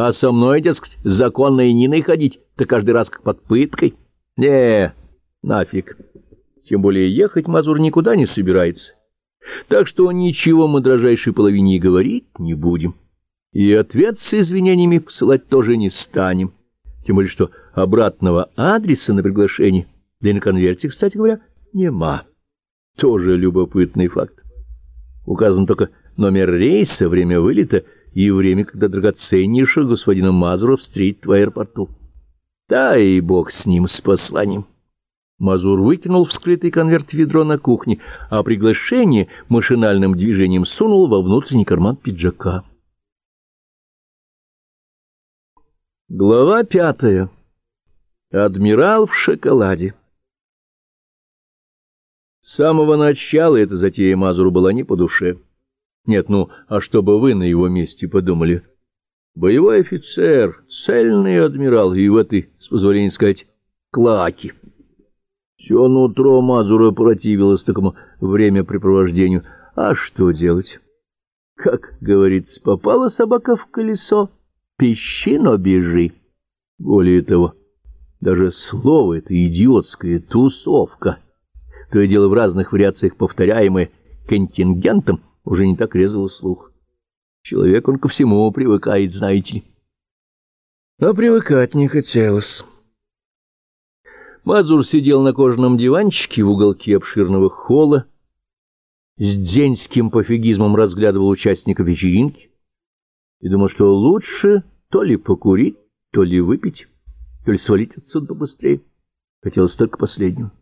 А со мной, дескать, законной Ниной ходить, то каждый раз как под пыткой. Не, нафиг. Тем более ехать Мазур никуда не собирается. Так что ничего мы дрожайшей половине и говорить не будем. И ответ с извинениями посылать тоже не станем. Тем более, что обратного адреса на приглашение, да и на конверте, кстати говоря, нема. Тоже любопытный факт. Указан только номер рейса, время вылета и время, когда драгоценнейшего господина Мазура встретит в аэропорту. Да и бог с ним, с посланием. Мазур выкинул вскрытый конверт ведро на кухне, а приглашение машинальным движением сунул во внутренний карман пиджака. Глава пятая. Адмирал в шоколаде. С самого начала эта затея Мазуру была не по душе. Нет, ну, а что бы вы на его месте подумали? Боевой офицер, цельный адмирал и в этой, с позволения сказать, клаки. Все нутро Мазура противилось такому времяпрепровождению. А что делать? Как говорится, попала собака в колесо, пищи, но бежи. Более того, даже слово это идиотская тусовка, то и дело в разных вариациях повторяемое контингентом, уже не так резало слух. Человек, он ко всему привыкает, знаете ли. Но привыкать не хотелось. Мазур сидел на кожаном диванчике в уголке обширного холла, с деньским пофигизмом разглядывал участников вечеринки и думал, что лучше то ли покурить, то ли выпить, то ли свалить отсюда побыстрее. Хотелось только последнего.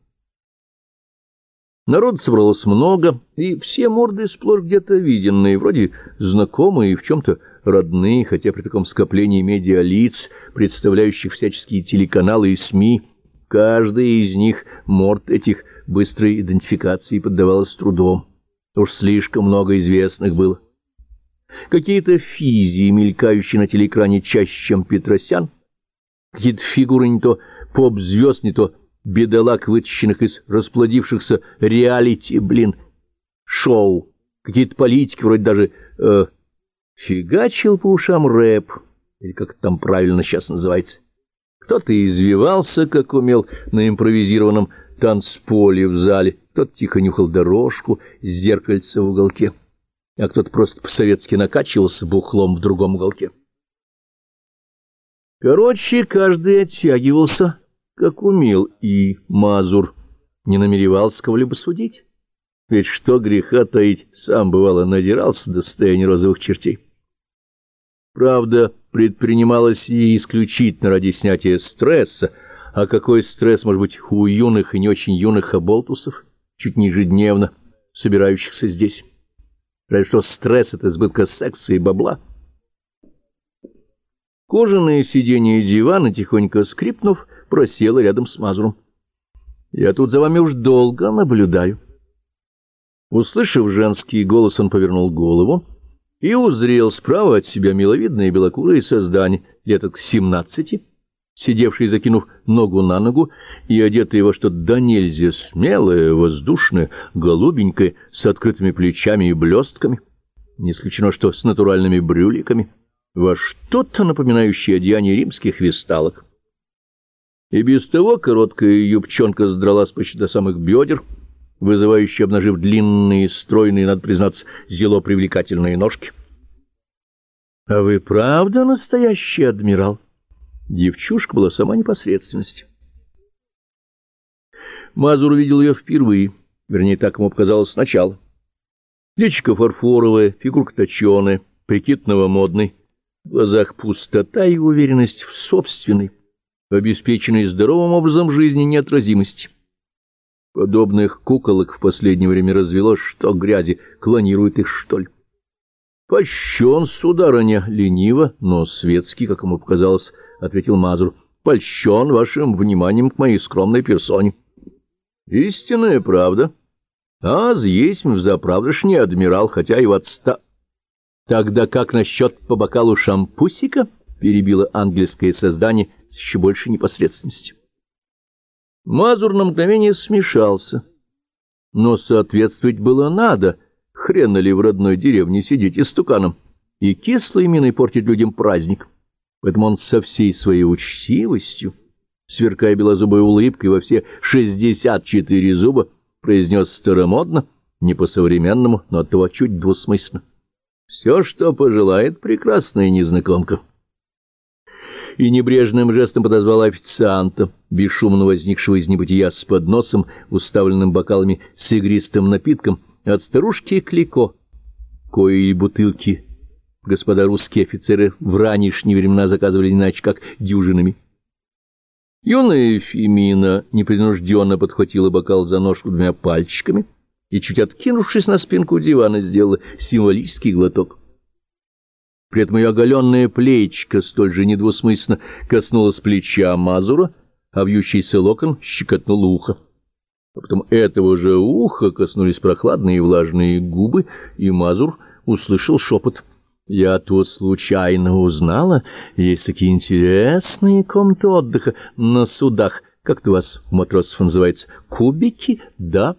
Народ собралось много, и все морды сплошь где-то виденные, вроде знакомые и в чем-то родные, хотя при таком скоплении медиалиц, представляющих всяческие телеканалы и СМИ, Каждый из них, морд этих быстрой идентификации поддавалась трудом. Уж слишком много известных было. Какие-то физии, мелькающие на телеэкране чаще, чем Петросян, какие-то фигуры не то поп-звезд, не то бедолаг, вытащенных из расплодившихся реалити, блин, шоу, какие-то политики, вроде даже э, фигачил по ушам рэп, или как это там правильно сейчас называется. Кто-то извивался, как умел, на импровизированном танцполе в зале, кто-то тихо нюхал дорожку с зеркальца в уголке, а кто-то просто по-советски накачивался бухлом в другом уголке. Короче, каждый оттягивался, как умел, и Мазур не намеревался кого-либо судить. Ведь что греха таить, сам, бывало, надирался до состояния розовых чертей. Правда, предпринималось и исключительно ради снятия стресса, а какой стресс может быть у юных и не очень юных оболтусов, чуть не ежедневно собирающихся здесь? Разве что стресс — это избытка секса и бабла. Кожаные сиденья и дивана, тихонько скрипнув, просела рядом с Мазуром. «Я тут за вами уж долго наблюдаю». Услышав женский голос, он повернул голову и узрел справа от себя миловидное белокурое создание лет к семнадцати, сидевшее, закинув ногу на ногу, и одетое во что-то да нельзя смелое, воздушное, голубенькое, с открытыми плечами и блестками, не исключено, что с натуральными брюликами, во что-то напоминающее одеяние римских весталок. И без того короткая юбчонка задралась почти до самых бедер, вызывающе обнажив длинные, стройные, надо признаться, зело привлекательные ножки. — А вы правда настоящий адмирал? Девчушка была сама непосредственность. Мазур увидел ее впервые, вернее, так ему показалось сначала. Личико фарфоровое, фигурка точеная, прикид новомодный, в глазах пустота и уверенность в собственной, обеспеченной здоровым образом жизни неотразимости. Подобных куколок в последнее время развелось, что грязи, клонируют их, что ли. — Польщен, сударыня, лениво, но светский, как ему показалось, — ответил Мазур. — Польщен вашим вниманием к моей скромной персоне. — Истинная правда. Аз есть взаправдышний адмирал, хотя и в отста... — Тогда как насчет по бокалу шампусика? — перебило ангельское создание с еще большей непосредственностью. Мазур на мгновение смешался. Но соответствовать было надо. Хрена ли в родной деревне сидеть истуканом и кислой миной портить людям праздник. Поэтому он со всей своей учтивостью, сверкая белозубой улыбкой во все шестьдесят четыре зуба, произнес старомодно, не по-современному, но оттого чуть двусмысленно. «Все, что пожелает прекрасная незнакомка» и небрежным жестом подозвал официанта, бесшумно возникшего из небытия с подносом, уставленным бокалами с игристым напитком, от старушки Клико, кои бутылки господа русские офицеры в ранешние времена заказывали иначе, как дюжинами. Юная Фемина непринужденно подхватила бокал за ножку двумя пальчиками и, чуть откинувшись на спинку дивана, сделала символический глоток. При этом ее оголенная плечка столь же недвусмысленно коснулась плеча Мазура, а вьющийся локон щекотнул ухо. А потом этого же уха коснулись прохладные влажные губы, и Мазур услышал шепот. «Я тут случайно узнала, есть такие интересные комнаты отдыха на судах, как-то у вас матросов называется, кубики, да?»